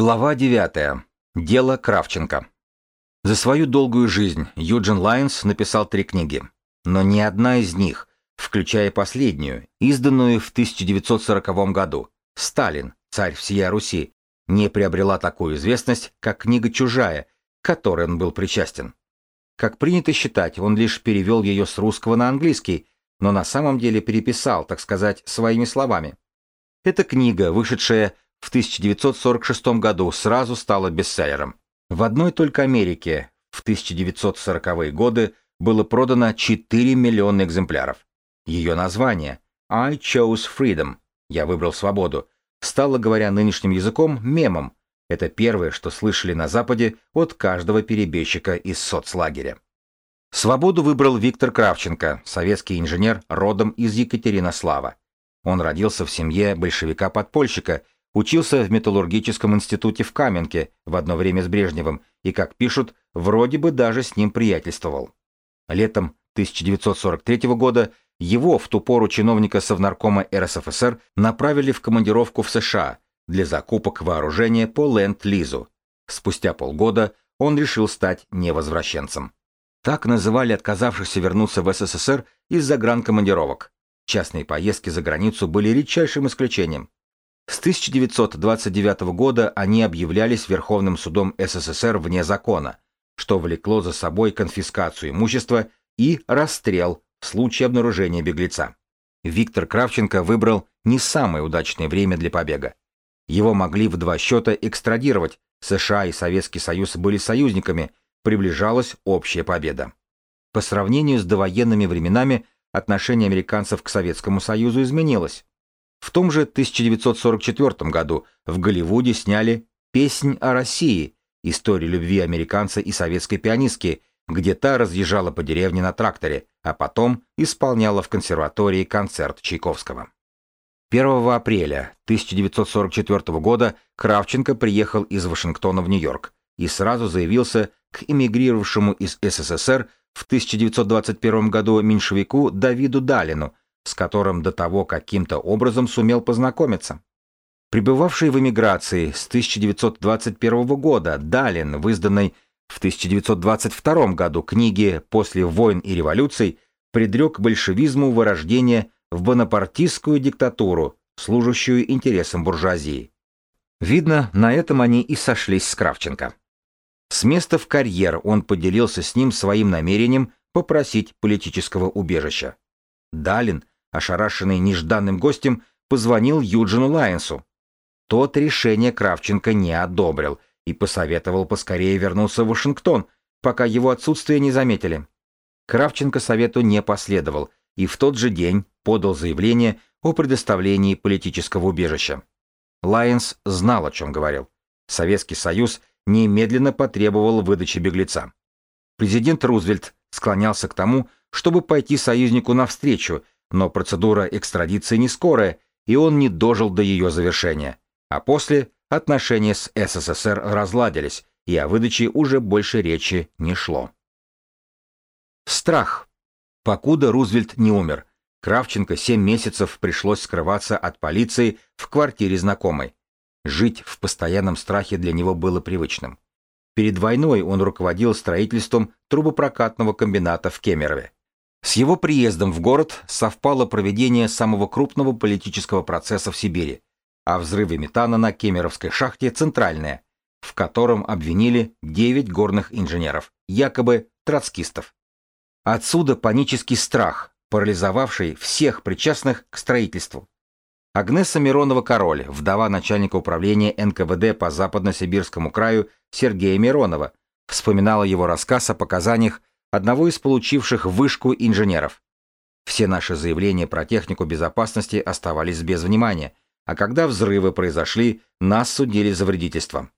Глава 9. Дело Кравченко. За свою долгую жизнь Юджин Лайнс написал три книги, но ни одна из них, включая последнюю, изданную в 1940 году, «Сталин. Царь всея Руси», не приобрела такую известность, как книга «Чужая», к которой он был причастен. Как принято считать, он лишь перевел ее с русского на английский, но на самом деле переписал, так сказать, своими словами. Эта книга, вышедшая в 1946 году сразу стала бестселлером. В одной только Америке в 1940-е годы было продано 4 миллиона экземпляров. Ее название «I chose freedom» – «Я выбрал свободу» стало, говоря нынешним языком, мемом. Это первое, что слышали на Западе от каждого перебежчика из соцлагеря. Свободу выбрал Виктор Кравченко, советский инженер родом из Екатеринослава. Он родился в семье большевика-подпольщика – Учился в металлургическом институте в Каменке в одно время с Брежневым и, как пишут, вроде бы даже с ним приятельствовал. Летом 1943 года его, в ту пору чиновника Совнаркома РСФСР, направили в командировку в США для закупок вооружения по Ленд-Лизу. Спустя полгода он решил стать невозвращенцем. Так называли отказавшихся вернуться в СССР из за загранкомандировок. Частные поездки за границу были редчайшим исключением. С 1929 года они объявлялись Верховным судом СССР вне закона, что влекло за собой конфискацию имущества и расстрел в случае обнаружения беглеца. Виктор Кравченко выбрал не самое удачное время для побега. Его могли в два счета экстрадировать, США и Советский Союз были союзниками, приближалась общая победа. По сравнению с довоенными временами отношение американцев к Советскому Союзу изменилось. В том же 1944 году в Голливуде сняли «Песнь о России», историю любви американца и советской пианистки, где та разъезжала по деревне на тракторе, а потом исполняла в консерватории концерт Чайковского. 1 апреля 1944 года Кравченко приехал из Вашингтона в Нью-Йорк и сразу заявился к эмигрировавшему из СССР в 1921 году меньшевику Давиду Далину с которым до того каким-то образом сумел познакомиться. Пребывавший в эмиграции с 1921 года Далин, в изданной в 1922 году книге «После войн и революций», предрек большевизму вырождение в бонапартистскую диктатуру, служащую интересам буржуазии. Видно, на этом они и сошлись с Кравченко. С места в карьер он поделился с ним своим намерением попросить политического убежища. Далин ошарашенный нежданным гостем, позвонил Юджину Лайенсу. Тот решение Кравченко не одобрил и посоветовал поскорее вернуться в Вашингтон, пока его отсутствие не заметили. Кравченко совету не последовал и в тот же день подал заявление о предоставлении политического убежища. Лайенс знал, о чем говорил. Советский Союз немедленно потребовал выдачи беглеца. Президент Рузвельт склонялся к тому, чтобы пойти союзнику навстречу но процедура экстрадиции не скорая, и он не дожил до ее завершения. А после отношения с СССР разладились, и о выдаче уже больше речи не шло. Страх. Покуда Рузвельт не умер, Кравченко семь месяцев пришлось скрываться от полиции в квартире знакомой. Жить в постоянном страхе для него было привычным. Перед войной он руководил строительством трубопрокатного комбината в Кемерове. С его приездом в город совпало проведение самого крупного политического процесса в Сибири, а взрывы метана на Кемеровской шахте «Центральная», в котором обвинили 9 горных инженеров, якобы троцкистов. Отсюда панический страх, парализовавший всех причастных к строительству. Агнеса Миронова-Король, вдова начальника управления НКВД по Западно-Сибирскому краю Сергея Миронова, вспоминала его рассказ о показаниях одного из получивших вышку инженеров. Все наши заявления про технику безопасности оставались без внимания, а когда взрывы произошли, нас судили за вредительство.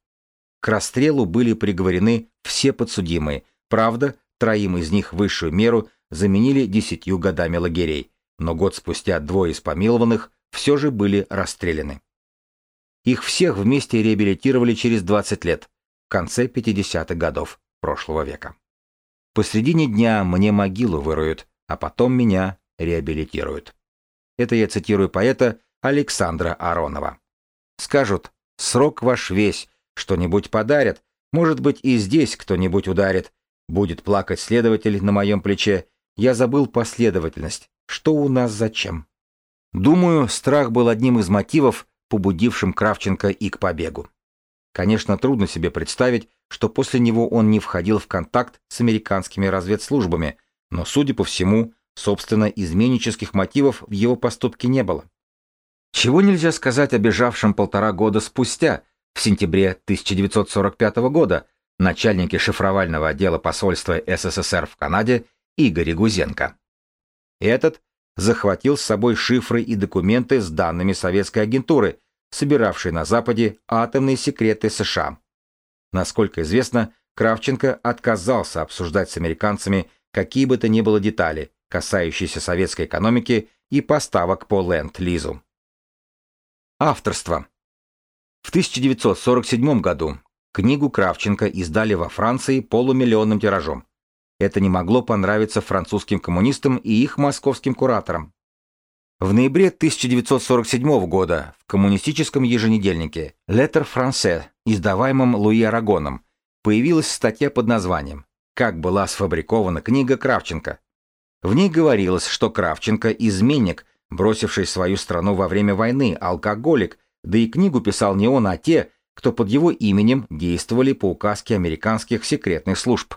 К расстрелу были приговорены все подсудимые, правда, троим из них высшую меру заменили десятью годами лагерей, но год спустя двое из помилованных все же были расстреляны. Их всех вместе реабилитировали через 20 лет, в конце 50-х годов прошлого века. Посредине дня мне могилу выроют, а потом меня реабилитируют. Это я цитирую поэта Александра Аронова. Скажут, срок ваш весь, что-нибудь подарят, может быть, и здесь кто-нибудь ударит. Будет плакать следователь на моем плече. Я забыл последовательность. Что у нас зачем? Думаю, страх был одним из мотивов, побудившим Кравченко и к побегу. Конечно, трудно себе представить, что после него он не входил в контакт с американскими разведслужбами, но, судя по всему, собственно, изменнических мотивов в его поступке не было. Чего нельзя сказать о бежавшем полтора года спустя, в сентябре 1945 года, начальнике шифровального отдела посольства СССР в Канаде Игоре Гузенко. Этот захватил с собой шифры и документы с данными советской агентуры, собиравшей на Западе атомные секреты США. Насколько известно, Кравченко отказался обсуждать с американцами какие бы то ни было детали, касающиеся советской экономики и поставок по Ленд-Лизу. Авторство. В 1947 году Книгу Кравченко издали во Франции полумиллионным тиражом. Это не могло понравиться французским коммунистам и их московским кураторам. В ноябре 1947 года в коммунистическом еженедельнике Lettre Français, издаваемом Луи Арагоном, появилась статья под названием «Как была сфабрикована книга Кравченко». В ней говорилось, что Кравченко – изменник, бросивший свою страну во время войны, алкоголик, да и книгу писал не он, а те, кто под его именем действовали по указке американских секретных служб.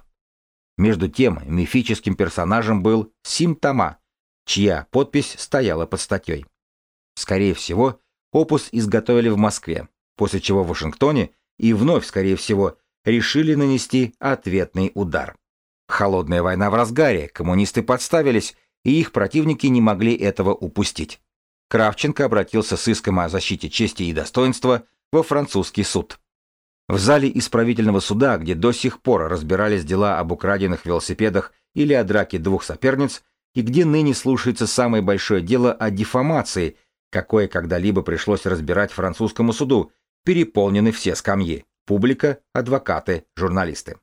Между тем, мифическим персонажем был Сим Тома, чья подпись стояла под статьей. Скорее всего, опус изготовили в Москве, после чего в Вашингтоне и вновь, скорее всего, решили нанести ответный удар. Холодная война в разгаре, коммунисты подставились, и их противники не могли этого упустить. Кравченко обратился с иском о защите чести и достоинства во французский суд. В зале исправительного суда, где до сих пор разбирались дела об украденных велосипедах или о драке двух соперниц, и где ныне слушается самое большое дело о дефамации, какое когда-либо пришлось разбирать французскому суду, переполнены все скамьи – публика, адвокаты, журналисты.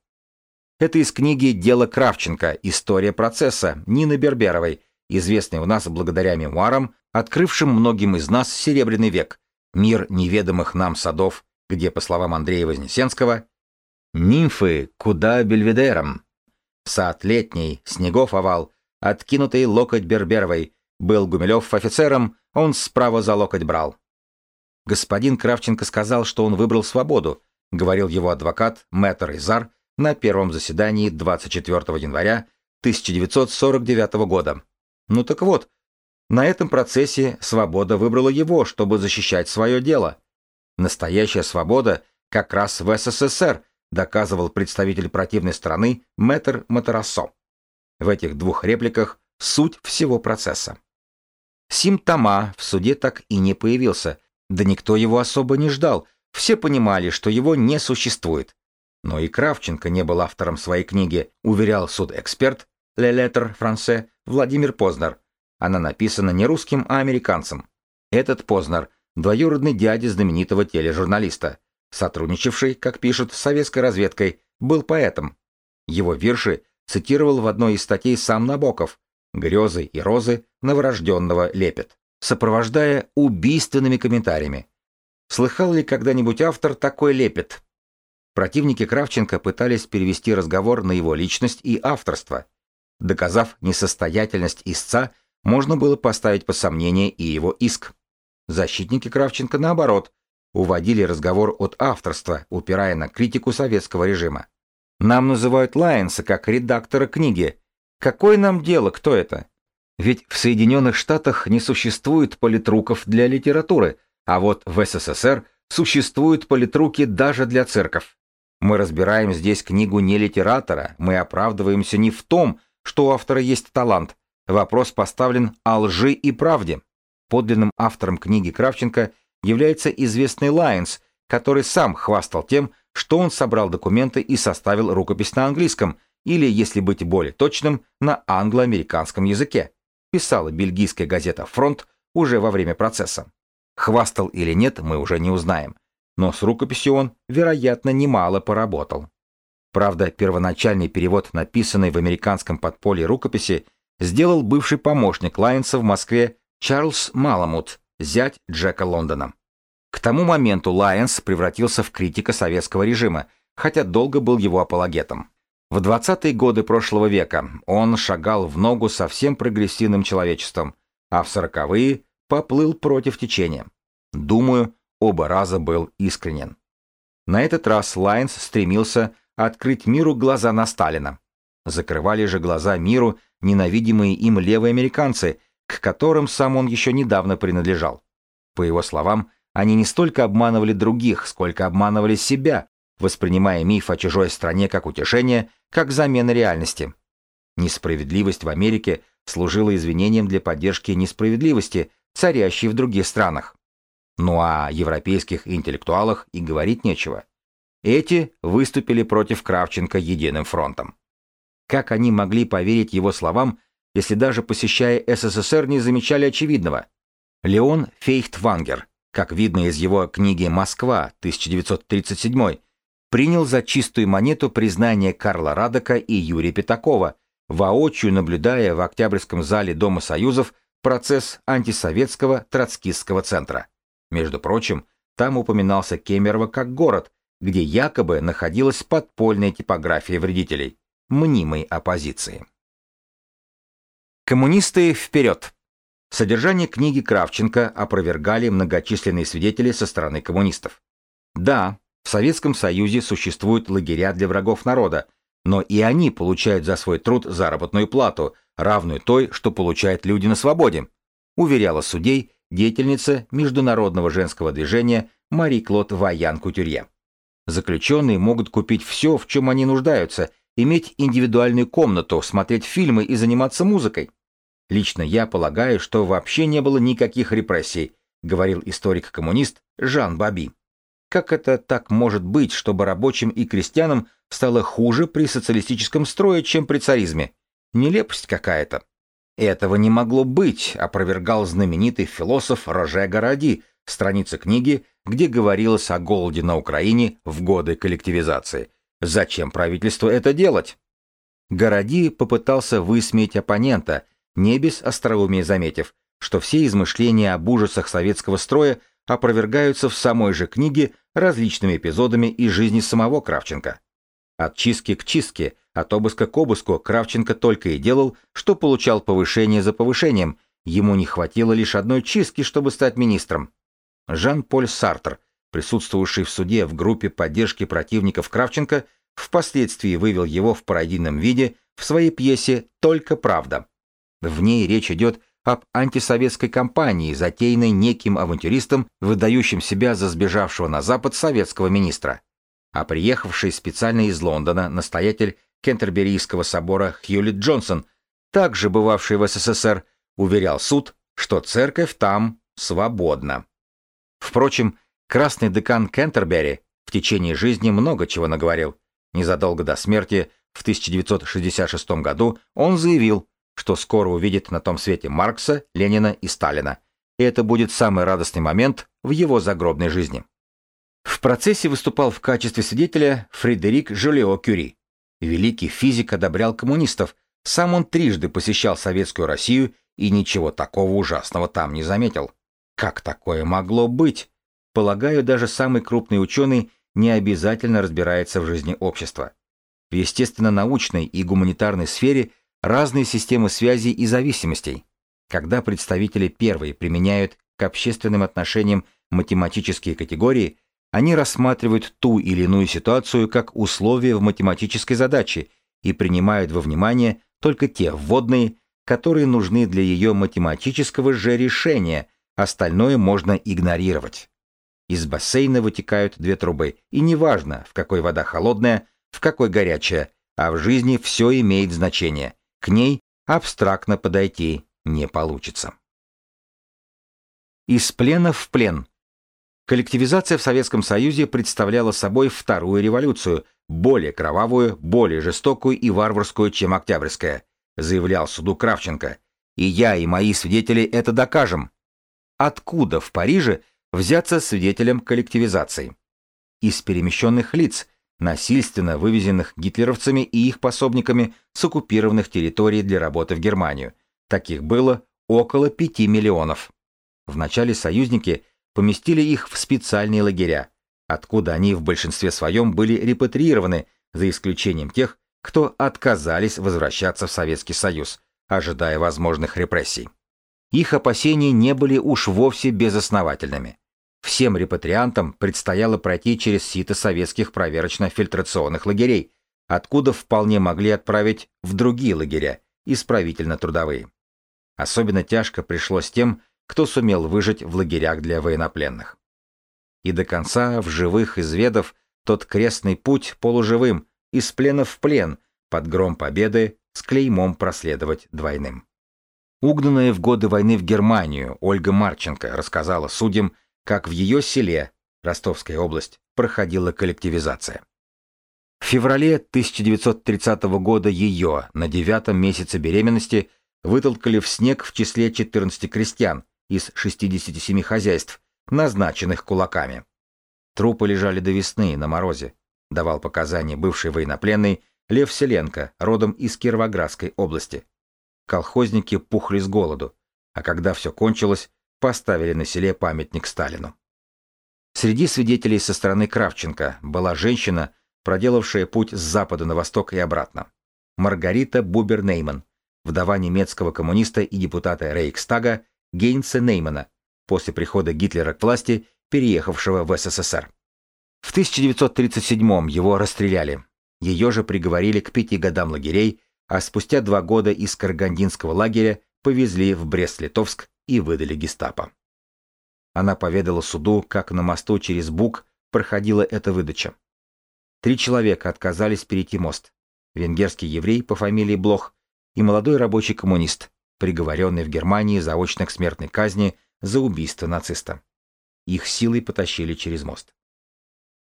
Это из книги «Дело Кравченко. История процесса» Нины Берберовой, известной у нас благодаря мемуарам, открывшим многим из нас Серебряный век, мир неведомых нам садов, где, по словам Андрея Вознесенского, нимфы куда бельведером. Сад летний, снегов овал, откинутый локоть Берберовой, был Гумилев офицером, он справа за локоть брал. Господин Кравченко сказал, что он выбрал свободу, говорил его адвокат Мэтр Изар на первом заседании 24 января 1949 года. Ну так вот, на этом процессе свобода выбрала его, чтобы защищать свое дело. Настоящая свобода как раз в СССР, доказывал представитель противной стороны Мэтр Матарасо. В этих двух репликах суть всего процесса. Сим Тома в суде так и не появился, да никто его особо не ждал, все понимали, что его не существует. Но и Кравченко не был автором своей книги, уверял суд-эксперт «Le Lettre Français» Владимир Познер, она написана не русским, а американцем. Этот Познер – двоюродный дядя знаменитого тележурналиста, сотрудничавший, как пишут, с советской разведкой, был поэтом. Его вирши цитировал в одной из статей сам Набоков «Грезы и розы новорожденного лепет», сопровождая убийственными комментариями. Слыхал ли когда-нибудь автор такой лепет? Противники Кравченко пытались перевести разговор на его личность и авторство. Доказав несостоятельность истца, можно было поставить под сомнение и его иск. Защитники Кравченко, наоборот, уводили разговор от авторства, упирая на критику советского режима. Нам называют Лайенса как редактора книги. Какое нам дело, кто это? Ведь в Соединенных Штатах не существует политруков для литературы, а вот в СССР существуют политруки даже для церков. Мы разбираем здесь книгу не литератора, мы оправдываемся не в том, что у автора есть талант, Вопрос поставлен о лжи и правде. Подлинным автором книги Кравченко является известный Лайнс, который сам хвастал тем, что он собрал документы и составил рукопись на английском, или, если быть более точным, на англо-американском языке, писала бельгийская газета «Фронт» уже во время процесса. Хвастал или нет, мы уже не узнаем. Но с рукописью он, вероятно, немало поработал. Правда, первоначальный перевод, написанный в американском подполье рукописи, сделал бывший помощник Лайонса в Москве Чарльз Маламут, зять Джека Лондона. К тому моменту Лайонс превратился в критика советского режима, хотя долго был его апологетом. В 20-е годы прошлого века он шагал в ногу со всем прогрессивным человечеством, а в 40-е поплыл против течения. Думаю, оба раза был искренен. На этот раз Лайнс стремился открыть миру глаза на Сталина. Закрывали же глаза миру ненавидимые им левые американцы, к которым сам он еще недавно принадлежал. По его словам, они не столько обманывали других, сколько обманывали себя, воспринимая миф о чужой стране как утешение, как замена реальности. Несправедливость в Америке служила извинением для поддержки несправедливости, царящей в других странах. Ну а о европейских интеллектуалах и говорить нечего. Эти выступили против Кравченко единым фронтом. Как они могли поверить его словам, если даже посещая СССР не замечали очевидного? Леон Фейхтвангер, как видно из его книги «Москва» 1937, принял за чистую монету признание Карла Радока и Юрия Пятакова, воочию наблюдая в Октябрьском зале Дома Союзов процесс антисоветского троцкистского центра. Между прочим, там упоминался Кемерово как город, где якобы находилась подпольная типография вредителей, мнимой оппозиции. Коммунисты вперед! Содержание книги Кравченко опровергали многочисленные свидетели со стороны коммунистов. Да, в Советском Союзе существуют лагеря для врагов народа, но и они получают за свой труд заработную плату, равную той, что получают люди на свободе, уверяла судей деятельница Международного женского движения Мари Клод Ваян Кутюрье. Заключенные могут купить все, в чем они нуждаются, иметь индивидуальную комнату, смотреть фильмы и заниматься музыкой. Лично я полагаю, что вообще не было никаких репрессий, говорил историк-коммунист Жан Баби. Как это так может быть, чтобы рабочим и крестьянам стало хуже при социалистическом строе, чем при царизме? Нелепость какая-то. Этого не могло быть, опровергал знаменитый философ Роже Городи, страница книги, где говорилось о голоде на Украине в годы коллективизации. Зачем правительству это делать? Городи попытался высмеять оппонента, не без остроумия заметив, что все измышления об ужасах советского строя опровергаются в самой же книге различными эпизодами из жизни самого Кравченко. От чистки к чистке, от обыска к обыску Кравченко только и делал, что получал повышение за повышением, ему не хватило лишь одной чистки, чтобы стать министром. Жан-Поль Сартр, присутствовавший в суде в группе поддержки противников Кравченко, впоследствии вывел его в пародийном виде в своей пьесе «Только правда». В ней речь идет об антисоветской кампании, затеянной неким авантюристом, выдающим себя за сбежавшего на Запад советского министра. А приехавший специально из Лондона настоятель Кентерберийского собора Хьюлит Джонсон, также бывавший в СССР, уверял суд, что церковь там свободна. Впрочем, красный декан Кентербери в течение жизни много чего наговорил. Незадолго до смерти, в 1966 году, он заявил, что скоро увидит на том свете Маркса, Ленина и Сталина. И это будет самый радостный момент в его загробной жизни. В процессе выступал в качестве свидетеля Фредерик Жолио Кюри. Великий физик одобрял коммунистов, сам он трижды посещал Советскую Россию и ничего такого ужасного там не заметил. Как такое могло быть? Полагаю, даже самый крупный ученый не обязательно разбирается в жизни общества. В естественно-научной и гуманитарной сфере разные системы связи и зависимостей. Когда представители первой применяют к общественным отношениям математические категории, они рассматривают ту или иную ситуацию как условие в математической задаче и принимают во внимание только те вводные, которые нужны для ее математического же решения, остальное можно игнорировать. Из бассейна вытекают две трубы, и неважно, в какой вода холодная, в какой горячая, а в жизни все имеет значение. К ней абстрактно подойти не получится. Из плена в плен. Коллективизация в Советском Союзе представляла собой вторую революцию, более кровавую, более жестокую и варварскую, чем Октябрьская, заявлял суду Кравченко. И я, и мои свидетели это докажем. Откуда в Париже взяться свидетелем коллективизации? Из перемещенных лиц, насильственно вывезенных гитлеровцами и их пособниками с оккупированных территорий для работы в Германию. Таких было около 5 миллионов. Вначале союзники поместили их в специальные лагеря, откуда они в большинстве своем были репатриированы, за исключением тех, кто отказались возвращаться в Советский Союз, ожидая возможных репрессий. Их опасения не были уж вовсе безосновательными. Всем репатриантам предстояло пройти через сито советских проверочно-фильтрационных лагерей, откуда вполне могли отправить в другие лагеря, исправительно-трудовые. Особенно тяжко пришлось тем, кто сумел выжить в лагерях для военнопленных. И до конца, в живых изведав, тот крестный путь полуживым, из плена в плен, под гром победы, с клеймом проследовать двойным. Угнанная в годы войны в Германию, Ольга Марченко рассказала судьям, как в ее селе, Ростовская область, проходила коллективизация. В феврале 1930 года ее, на девятом месяце беременности, вытолкали в снег в числе 14 крестьян из 67 хозяйств, назначенных кулаками. Трупы лежали до весны на морозе, давал показания бывший военнопленный Лев Селенко, родом из Кировоградской области. Колхозники пухли с голоду, а когда все кончилось, поставили на селе памятник Сталину. Среди свидетелей со стороны Кравченко была женщина, проделавшая путь с запада на восток и обратно. Маргарита Бубер-Нейман, вдова немецкого коммуниста и депутата Рейхстага Гейнса Неймана, после прихода Гитлера к власти, переехавшего в СССР. В 1937 его расстреляли. Ее же приговорили к пяти годам лагерей, а спустя два года из Каргандинского лагеря повезли в Брест-Литовск и выдали гестапо. Она поведала суду, как на мосту через Буг проходила эта выдача. Три человека отказались перейти мост. Венгерский еврей по фамилии Блох и молодой рабочий коммунист, приговоренный в Германии заочно к смертной казни за убийство нациста. Их силой потащили через мост.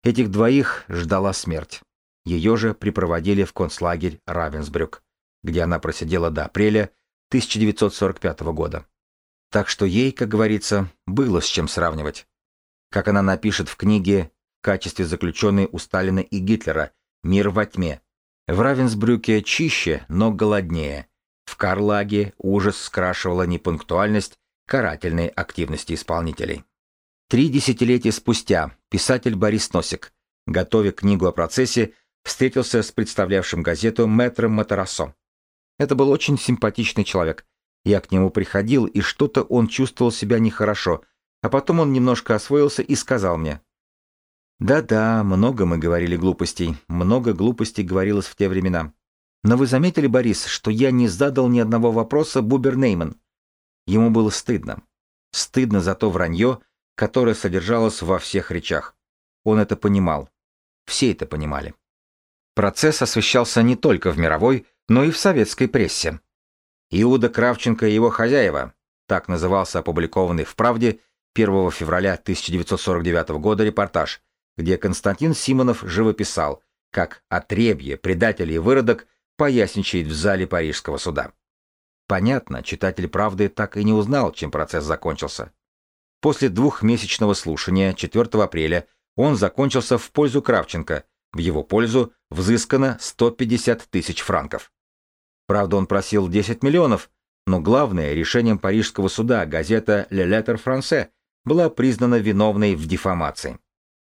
Этих двоих ждала смерть. Ее же припроводили в концлагерь Равенсбрюк, где она просидела до апреля 1945 года. Так что ей, как говорится, было с чем сравнивать. Как она напишет в книге в качестве заключенной у Сталина и Гитлера «Мир во тьме». В Равенсбрюке чище, но голоднее. В Карлаге ужас скрашивала непунктуальность карательной активности исполнителей. Три десятилетия спустя писатель Борис Носик, готовя книгу о процессе, встретился с представлявшим газету мэтром Матарасо. Это был очень симпатичный человек, я к нему приходил, и что-то он чувствовал себя нехорошо, а потом он немножко освоился и сказал мне. «Да-да, много мы говорили глупостей, много глупостей говорилось в те времена. Но вы заметили, Борис, что я не задал ни одного вопроса Бубер Нейман?» Ему было стыдно. Стыдно за то вранье, которое содержалось во всех речах. Он это понимал. Все это понимали. Процесс освещался не только в мировой, но и в советской прессе. Иуда Кравченко и его хозяева, так назывался опубликованный в «Правде» 1 февраля 1949 года репортаж, где Константин Симонов живописал, как отребье, предатель и выродок поясничает в зале Парижского суда. Понятно, читатель «Правды» так и не узнал, чем процесс закончился. После двухмесячного слушания 4 апреля он закончился в пользу Кравченко, в его пользу взыскано 150 тысяч франков. Правда, он просил 10 миллионов, но главное, решением парижского суда газета «Le Lettre Français» была признана виновной в дефамации.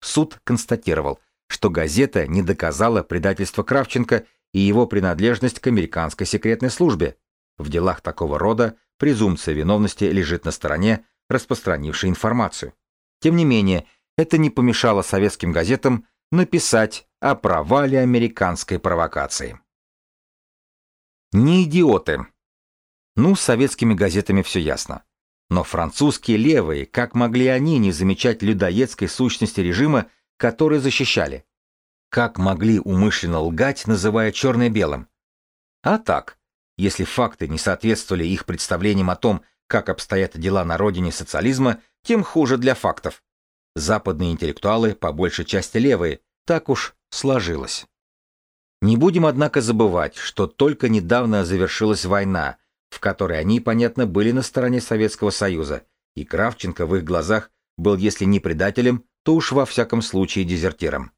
Суд констатировал, что газета не доказала предательство Кравченко и его принадлежность к американской секретной службе. В делах такого рода презумпция виновности лежит на стороне, распространившей информацию. Тем не менее, это не помешало советским газетам написать о провале американской провокации. Не идиоты. Ну, с советскими газетами все ясно. Но французские левые, как могли они не замечать людоедской сущности режима, который защищали? Как могли умышленно лгать, называя черное белым? А так, если факты не соответствовали их представлениям о том, как обстоят дела на родине социализма, тем хуже для фактов. Западные интеллектуалы, по большей части левые, так уж сложилось. Не будем, однако, забывать, что только недавно завершилась война, в которой они, понятно, были на стороне Советского Союза, и Кравченко в их глазах был, если не предателем, то уж во всяком случае дезертиром.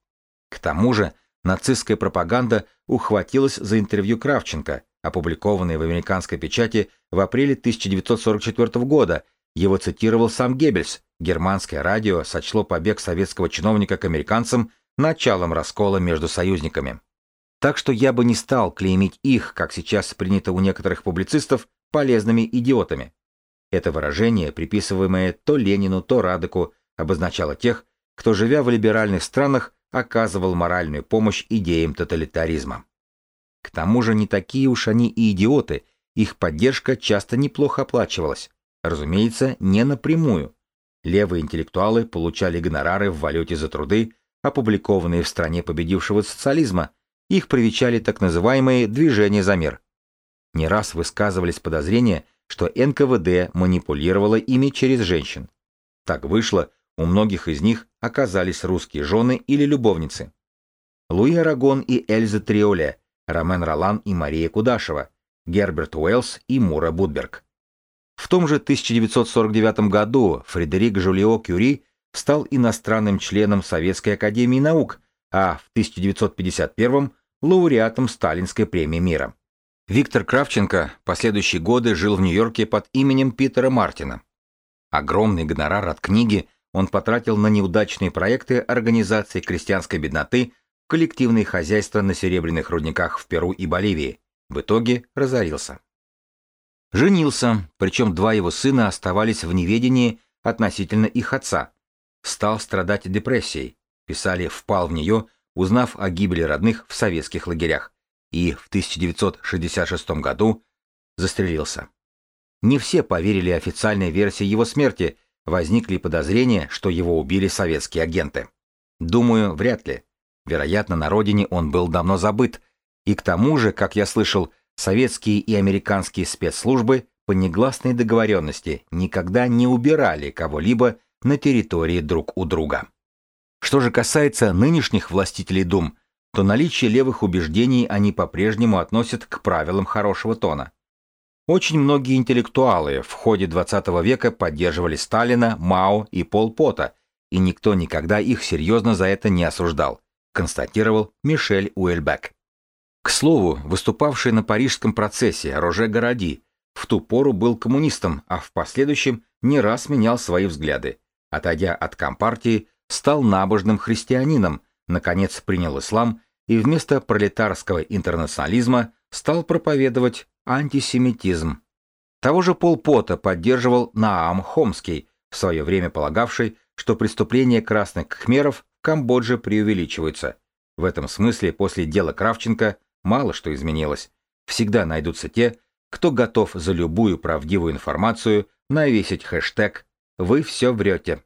К тому же нацистская пропаганда ухватилась за интервью Кравченко, опубликованное в американской печати в апреле 1944 года, его цитировал сам Геббельс, Германское радио сочло побег советского чиновника к американцам началом раскола между союзниками. Так что я бы не стал клеймить их, как сейчас принято у некоторых публицистов, полезными идиотами. Это выражение, приписываемое то Ленину, то Радеку, обозначало тех, кто, живя в либеральных странах, оказывал моральную помощь идеям тоталитаризма. К тому же не такие уж они и идиоты, их поддержка часто неплохо оплачивалась. Разумеется, не напрямую. Левые интеллектуалы получали гонорары в валюте за труды, опубликованные в стране победившего социализма, их привечали так называемые «движения за мир». Не раз высказывались подозрения, что НКВД манипулировало ими через женщин. Так вышло, у многих из них оказались русские жены или любовницы. Луи Арагон и Эльза Триоле, Ромен Ролан и Мария Кудашева, Герберт Уэллс и Мура Будберг. В том же 1949 году Фредерик Жулио Кюри стал иностранным членом Советской академии наук, а в 1951 лауреатом Сталинской премии мира. Виктор Кравченко последующие годы жил в Нью-Йорке под именем Питера Мартина. Огромный гонорар от книги он потратил на неудачные проекты организации крестьянской бедноты, коллективные хозяйства на серебряных рудниках в Перу и Боливии. В итоге разорился. Женился, причем два его сына оставались в неведении относительно их отца. Стал страдать депрессией, писали «впал в нее», узнав о гибели родных в советских лагерях, и в 1966 году застрелился. Не все поверили официальной версии его смерти, возникли подозрения, что его убили советские агенты. Думаю, вряд ли. Вероятно, на родине он был давно забыт, и к тому же, как я слышал, советские и американские спецслужбы по негласной договоренности никогда не убирали кого-либо на территории друг у друга. Что же касается нынешних властителей дум, то наличие левых убеждений они по-прежнему относят к правилам хорошего тона. Очень многие интеллектуалы в ходе XX века поддерживали Сталина, Мао и Пол Пота, и никто никогда их серьезно за это не осуждал, констатировал Мишель Уэльбек. К слову, выступавший на парижском процессе Роже Городи в ту пору был коммунистом, а в последующем не раз менял свои взгляды. Отойдя от компартии, стал набожным христианином, наконец принял ислам и вместо пролетарского интернационализма стал проповедовать антисемитизм. Того же Пол Пота поддерживал Наам Хомский, в свое время полагавший, что преступления красных кхмеров в Камбодже преувеличиваются. В этом смысле после дела Кравченко мало что изменилось. Всегда найдутся те, кто готов за любую правдивую информацию навесить хэштег «Вы все врете».